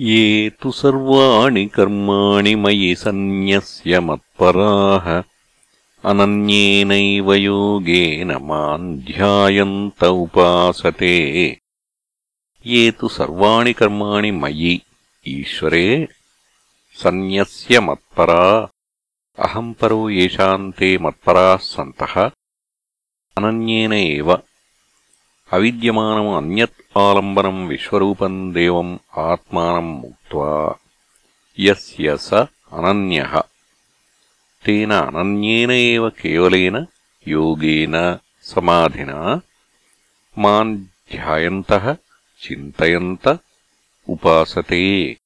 ये तु सर्वाणि कर्माणि मयि सन्न्यस्य मत्पराः अनन्येनैव योगेन माम् ध्यायन्त उपासते ये तु सर्वाणि कर्माणि मयि ईश्वरे सन्न्यस्य मत्परा अहम् परो येषाम् ते मत्पराः सन्तः अनन्येन एव अविद्यमानम् अन्यत् ఆలంబనం విశ్వం దేవం ఆత్మానం ముక్త్వా. యస్య స అనన్యః. తేన అనన్యేన ఏవ యోగేన సమాధినా. మాన్ ధ్యాయంత చింతయంత ఉపాసతే.